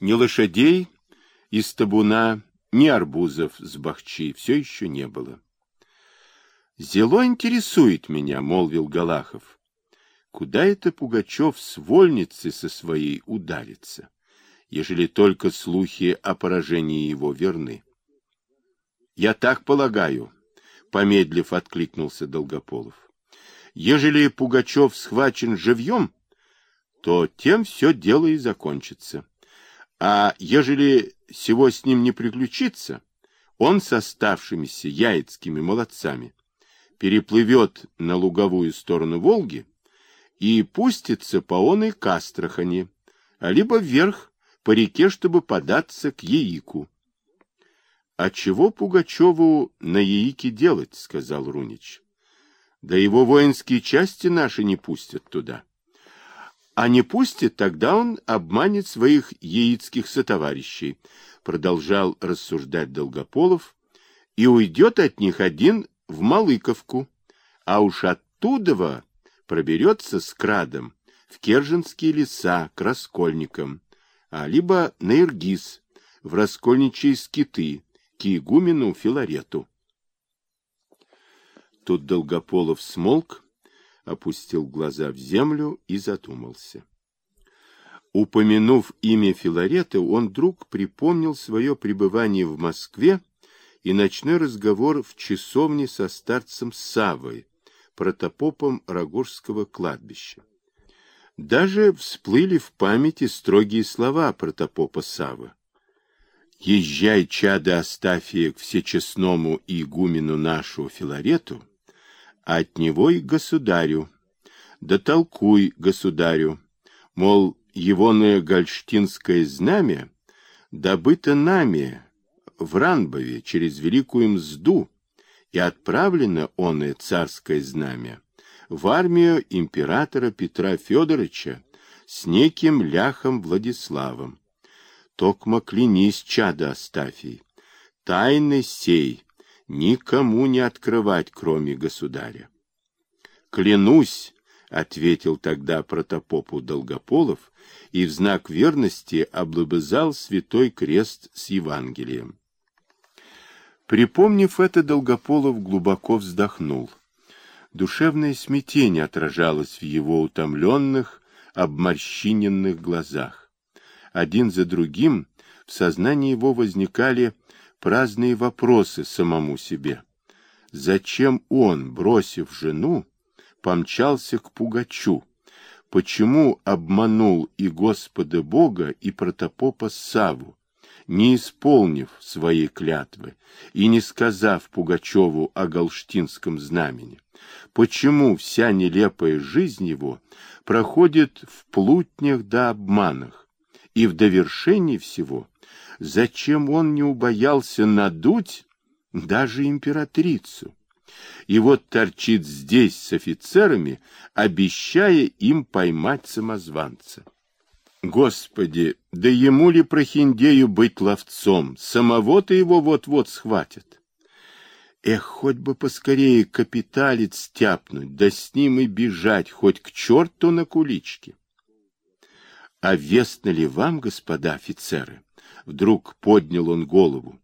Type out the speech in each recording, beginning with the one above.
Ни лошадей из табуна, ни арбузов с бахчи все еще не было. «Зело интересует меня», — молвил Галахов. «Куда это Пугачев с вольницы со своей ударится, ежели только слухи о поражении его верны?» «Я так полагаю», — помедлив откликнулся Долгополов. «Ежели Пугачев схвачен живьем, то тем все дело и закончится. А ежели всего с ним не приключится, он с оставшимися яицкими молодцами переплывет на луговую сторону Волги и пустится по оной к Астрахани, а либо вверх по реке, чтобы податься к Яику. — А чего Пугачеву на Яике делать? — сказал Рунич. — Да его воинские части наши не пустят туда. — а не пустит, тогда он обманет своих яицких сотоварищей, продолжал рассуждать Долгополов, и уйдет от них один в Малыковку, а уж оттуда проберется с крадом в Керженские леса к раскольникам, а либо на Иргиз, в раскольничьи скиты, к игумену Филарету. Тут Долгополов смолк, опустил глаза в землю и задумался. Упомянув имя Филарета, он вдруг припомнил свое пребывание в Москве и ночной разговор в часовне со старцем Савой, протопопом Рогожского кладбища. Даже всплыли в памяти строгие слова протопопа Савы. «Езжай, чадо Астафия, к всечестному игумену нашего Филарету, а от него и государю. Да толкуй государю, мол, егоное гольштинское знамя добыто нами в Ранбове через Великую Мзду, и отправлено оное царское знамя в армию императора Петра Федоровича с неким ляхом Владиславом. Токмо клянись, чада Астафий, тайны сей никому не открывать, кроме государя. Клянусь, ответил тогда протопопу Долгополов и в знак верности облобызал святой крест с Евангелием. Припомнив это, Долгополов глубоко вздохнул. Душевное смятение отражалось в его утомленных, обморщиненных глазах. Один за другим в сознании его возникали праздные вопросы самому себе. Зачем он, бросив жену, помчался к Пугачу? Почему обманул и Господа Бога, и протопопа Саву, не исполнив своей клятвы и не сказав Пугачеву о галштинском знамени? Почему вся нелепая жизнь его проходит в плутнях да обманах, и в довершении всего зачем он не убоялся надуть даже императрицу. И вот торчит здесь с офицерами, обещая им поймать самозванца. Господи, да ему ли прохиндею быть ловцом? Самого-то его вот-вот схватят. Эх, хоть бы поскорее капиталец тяпнуть, да с ним и бежать хоть к черту на куличке. А вестно ли вам, господа офицеры, Вдруг поднял он голову,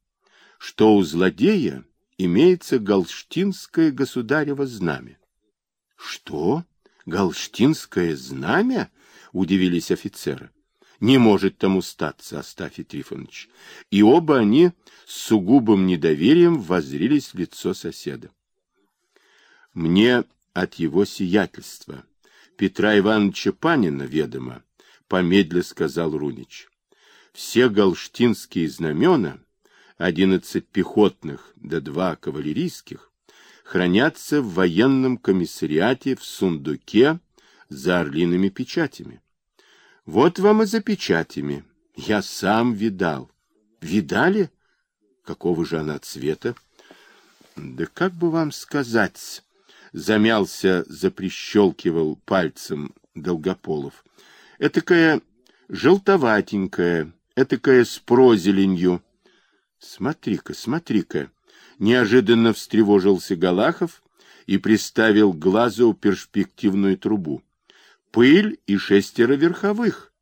что у злодея имеется галштинское государево знамя. — Что? Галштинское знамя? — удивились офицеры. — Не может тому статься, Астафий Трифонович. И оба они с сугубым недоверием воззрились в лицо соседа. — Мне от его сиятельства, Петра Ивановича Панина, ведомо, — помедля сказал Рунич все галштинские знамена, одиннадцать пехотных да два кавалерийских, хранятся в военном комиссариате в сундуке за орлиными печатями. Вот вам и за печатями. Я сам видал. Видали? Какого же она цвета? Да как бы вам сказать? Замялся, заприщелкивал пальцем Долгополов. Этакая желтоватенькая, этакая с прозеленью. Смотри-ка, смотри-ка, неожиданно встревожился Галахов и приставил глазу перспективную трубу. Пыль и шестеро верховых.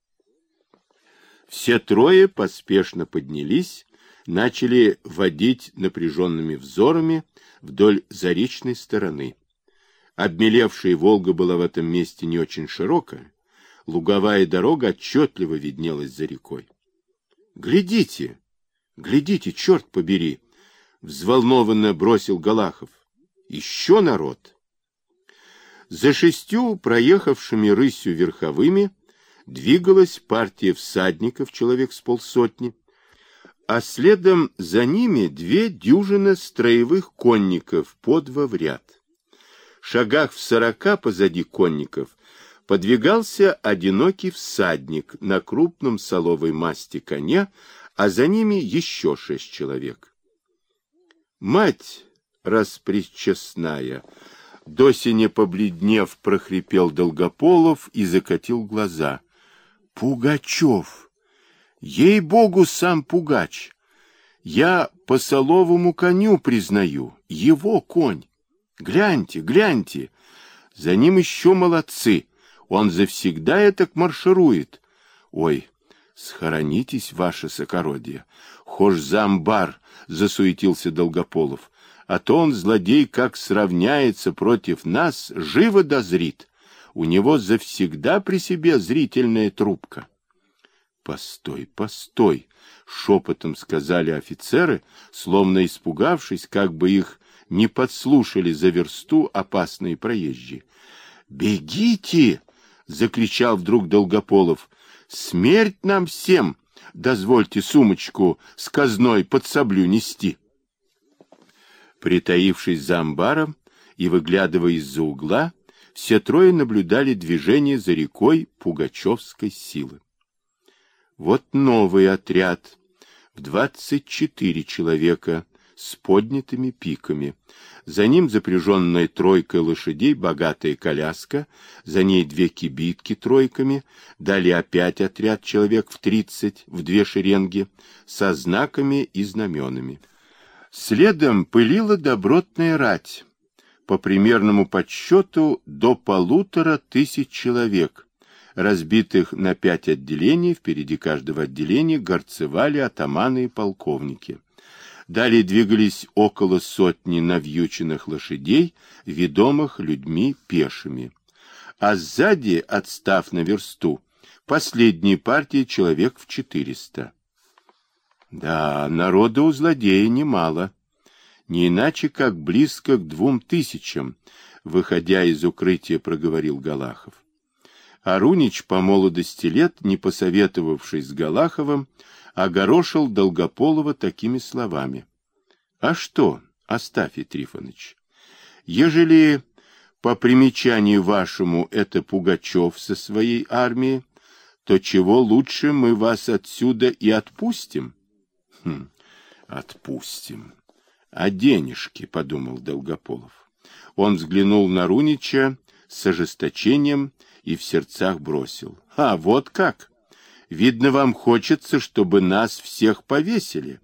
Все трое поспешно поднялись, начали водить напряженными взорами вдоль заречной стороны. Обмелевшая Волга была в этом месте не очень широкая, луговая дорога отчетливо виднелась за рекой. — Глядите, глядите, черт побери! — взволнованно бросил Галахов. — Еще народ! За шестью проехавшими рысью верховыми двигалась партия всадников, человек с полсотни, а следом за ними две дюжины строевых конников по два в ряд. Шагах в сорока позади конников подвигался одинокий всадник на крупном соловой масти коня, а за ними еще шесть человек. Мать распричестная, досине побледнев, прохрипел Долгополов и закатил глаза. Пугачев! Ей-богу, сам Пугач! Я по соловому коню признаю, его конь. Гляньте, гляньте, за ним еще молодцы. Он завсегда этак марширует. Ой, схоронитесь, ваше сокородие. Хож за амбар, засуетился Долгополов. А то он, злодей, как сравняется против нас, живо дозрит. У него завсегда при себе зрительная трубка. Постой, постой, шепотом сказали офицеры, словно испугавшись, как бы их не подслушали за версту опасные проезжие. Бегите! Закричал вдруг Долгополов. Смерть нам всем! Дозвольте сумочку с казной под саблю нести. Притаившись за амбаром и выглядывая из-за угла, все трое наблюдали движение за рекой Пугачевской силы. Вот новый отряд в двадцать четыре человека с поднятыми пиками. За ним запряженная тройкой лошадей богатая коляска, за ней две кибитки тройками, далее опять отряд человек в тридцать, в две шеренги, со знаками и знаменами. Следом пылила добротная рать, по примерному подсчету до полутора тысяч человек, разбитых на пять отделений, впереди каждого отделения горцевали атаманы и полковники. Далее двигались около сотни навьюченных лошадей, ведомых людьми пешими. А сзади, отстав на версту, последней партии человек в четыреста. Да, народа у злодея немало. Не иначе, как близко к двум тысячам, выходя из укрытия, проговорил Галахов. Арунич по молодости лет, не посоветовавшись с Галаховым, огорошил Долгополова такими словами. — А что, Астафий Трифонович, ежели по примечанию вашему это Пугачев со своей армией, то чего лучше мы вас отсюда и отпустим? — Хм, отпустим. А денежки, — подумал Долгополов. Он взглянул на Рунича с ожесточением и в сердцах бросил. — А, вот как! — Видно, вам хочется, чтобы нас всех повесили.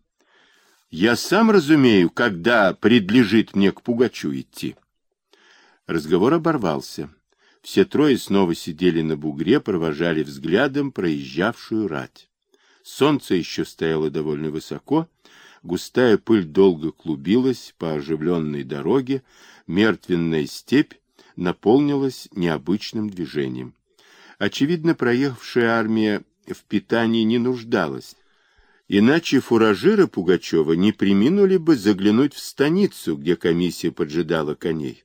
Я сам разумею, когда предлежит мне к Пугачу идти. Разговор оборвался. Все трое снова сидели на бугре, провожали взглядом проезжавшую рать. Солнце еще стояло довольно высоко, густая пыль долго клубилась по оживленной дороге, мертвенная степь наполнилась необычным движением. Очевидно, проехавшая армия в питании не нуждалась. Иначе фуражиры Пугачева не приминули бы заглянуть в станицу, где комиссия поджидала коней.